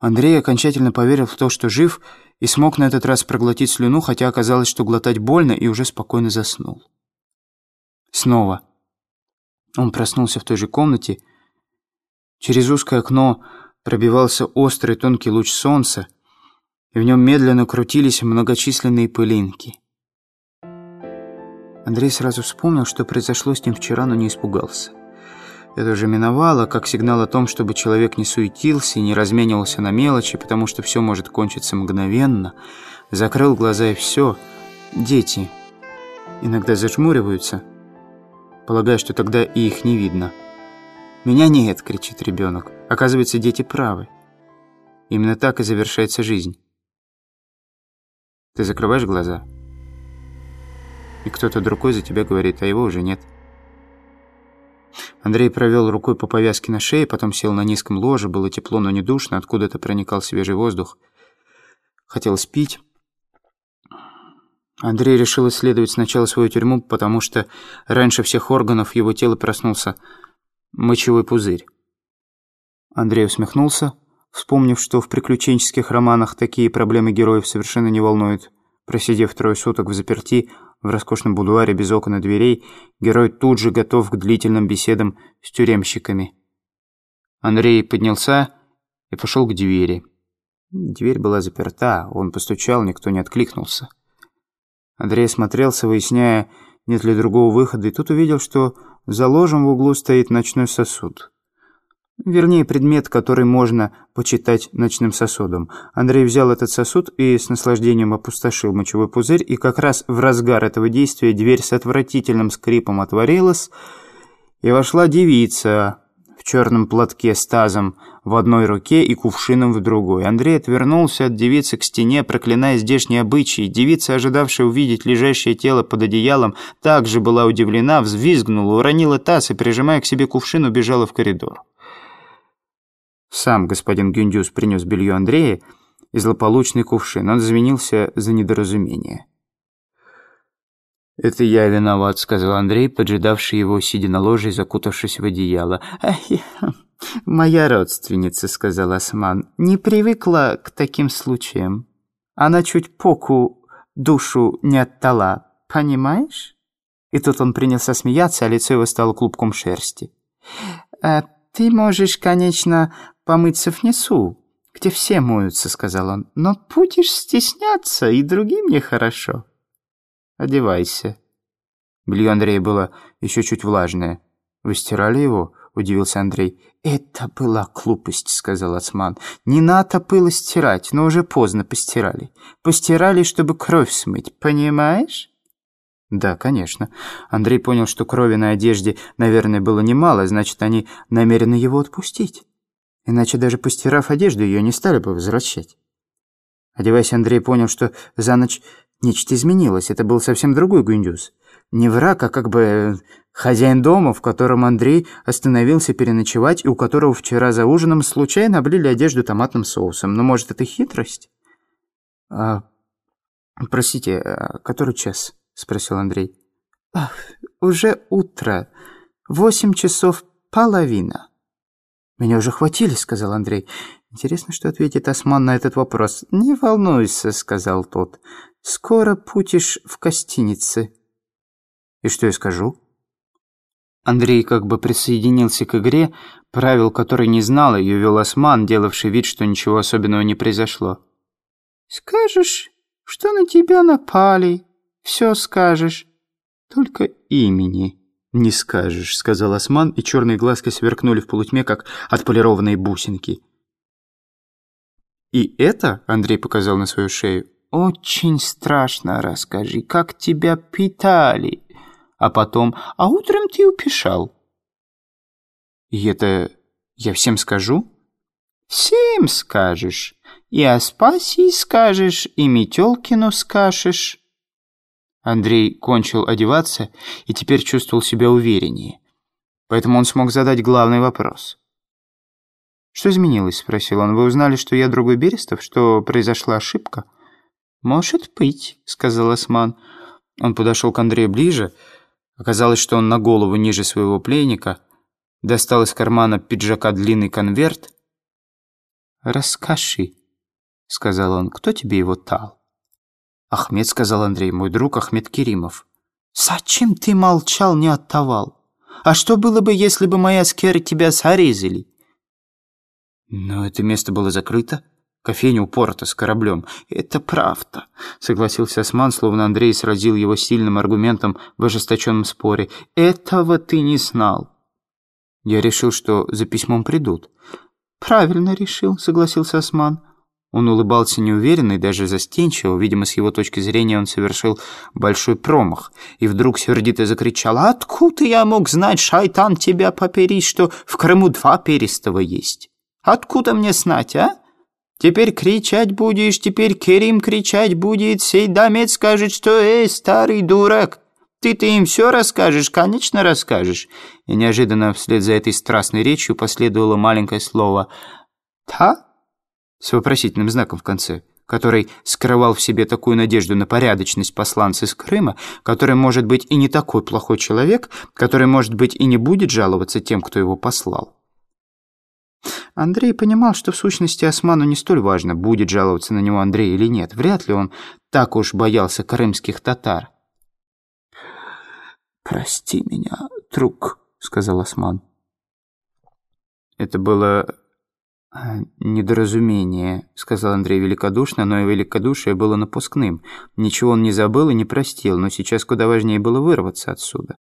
Андрей окончательно поверил в то, что жив, и смог на этот раз проглотить слюну, хотя оказалось, что глотать больно, и уже спокойно заснул. Снова. Он проснулся в той же комнате. Через узкое окно пробивался острый тонкий луч солнца, и в нем медленно крутились многочисленные пылинки. Андрей сразу вспомнил, что произошло с ним вчера, но не испугался. Это уже миновало, как сигнал о том, чтобы человек не суетился и не разменивался на мелочи, потому что все может кончиться мгновенно. Закрыл глаза и все. Дети иногда зажмуриваются, полагая, что тогда и их не видно. «Меня нет!» — кричит ребенок. Оказывается, дети правы. Именно так и завершается жизнь. Ты закрываешь глаза, и кто-то другой за тебя говорит, а его уже нет. Андрей провел рукой по повязке на шее, потом сел на низком ложе, было тепло, но не душно, откуда-то проникал свежий воздух. Хотел спить. Андрей решил исследовать сначала свою тюрьму, потому что раньше всех органов его тела проснулся мочевой пузырь. Андрей усмехнулся, вспомнив, что в приключенческих романах такие проблемы героев совершенно не волнуют. Просидев трое суток в заперти, в роскошном будуаре без окон и дверей, герой тут же готов к длительным беседам с тюремщиками. Андрей поднялся и пошел к двери. Дверь была заперта, он постучал, никто не откликнулся. Андрей смотрелся, выясняя, нет ли другого выхода, и тут увидел, что за ложем в углу стоит ночной сосуд. Вернее, предмет, который можно почитать ночным сосудом. Андрей взял этот сосуд и с наслаждением опустошил мочевой пузырь, и как раз в разгар этого действия дверь с отвратительным скрипом отворилась, и вошла девица в черном платке с тазом в одной руке и кувшином в другой. Андрей отвернулся от девицы к стене, проклиная здешние обычаи. Девица, ожидавшая увидеть лежащее тело под одеялом, также была удивлена, взвизгнула, уронила таз и, прижимая к себе кувшин, убежала в коридор. Сам господин Гюндюс принес белье Андрея и злополучный кувшин. Он извинился за недоразумение. «Это я виноват», — сказал Андрей, поджидавший его, сидя на ложе и закутавшись в одеяло. «Моя родственница», — сказал Осман, — «не привыкла к таким случаям. Она чуть поку душу не оттала, понимаешь?» И тут он принялся смеяться, а лицо его стало клубком шерсти. «А ты можешь, конечно, помыться внизу, где все моются», — сказал он. «Но будешь стесняться, и другим нехорошо. Одевайся». Белье Андрея было еще чуть влажное. «Вы стирали его?» — удивился Андрей. «Это была глупость», — сказал Осман. «Не надо было стирать, но уже поздно постирали. Постирали, чтобы кровь смыть, понимаешь?» «Да, конечно». Андрей понял, что крови на одежде, наверное, было немало, значит, они намерены его отпустить. Иначе даже постирав одежду, ее не стали бы возвращать. Одеваясь, Андрей понял, что за ночь нечто изменилось. Это был совсем другой Гундюс. Не враг, а как бы хозяин дома, в котором Андрей остановился переночевать и у которого вчера за ужином случайно облили одежду томатным соусом. Но, может, это хитрость? А, «Простите, а который час?» — спросил Андрей. «Ах, уже утро. Восемь часов половина». «Меня уже хватили», — сказал Андрей. «Интересно, что ответит Осман на этот вопрос». «Не волнуйся», — сказал тот. «Скоро путишь в гостинице». «И что я скажу?» Андрей как бы присоединился к игре, правил которой не знал, ее вел Осман, делавший вид, что ничего особенного не произошло. «Скажешь, что на тебя напали, все скажешь, только имени». «Не скажешь», — сказал Осман, и черные глазки сверкнули в полутьме, как отполированные бусинки. «И это?» — Андрей показал на свою шею. «Очень страшно, расскажи, как тебя питали. А потом, а утром ты упешал». «И это я всем скажу?» «Всем скажешь. И Аспасии скажешь, и Метелкину скажешь». Андрей кончил одеваться и теперь чувствовал себя увереннее. Поэтому он смог задать главный вопрос. «Что изменилось?» — спросил он. «Вы узнали, что я другой Берестов? Что произошла ошибка?» «Может быть», — сказал Осман. Он подошел к Андрею ближе. Оказалось, что он на голову ниже своего пленника. Достал из кармана пиджака длинный конверт. «Расскажи», — сказал он, — «кто тебе его тал?» «Ахмед», — сказал Андрей, — «мой друг Ахмед Керимов». «Зачем ты молчал, не оттовал? А что было бы, если бы мои аскеры тебя зарезали?» «Но это место было закрыто. Кофейня упорта с кораблем. Это правда», — согласился Осман, словно Андрей сразил его сильным аргументом в ожесточенном споре. «Этого ты не знал». Я решил, что за письмом придут. «Правильно решил», — согласился Осман. Он улыбался неуверенно и даже застенчиво. Видимо, с его точки зрения он совершил большой промах. И вдруг сердито закричал, «Откуда я мог знать, шайтан, тебя попери, что в Крыму два перистого есть? Откуда мне знать, а? Теперь кричать будешь, теперь Керим кричать будет, сей дамец скажет, что «Эй, старый дурак!» Ты-то им все расскажешь, конечно, расскажешь. И неожиданно вслед за этой страстной речью последовало маленькое слово «та» с вопросительным знаком в конце, который скрывал в себе такую надежду на порядочность посланца из Крыма, который может быть и не такой плохой человек, который, может быть, и не будет жаловаться тем, кто его послал. Андрей понимал, что в сущности Осману не столь важно, будет жаловаться на него Андрей или нет. Вряд ли он так уж боялся крымских татар. «Прости меня, друг», — сказал Осман. «Это было недоразумение», — сказал Андрей великодушно, но и великодушие было напускным. Ничего он не забыл и не простил, но сейчас куда важнее было вырваться отсюда.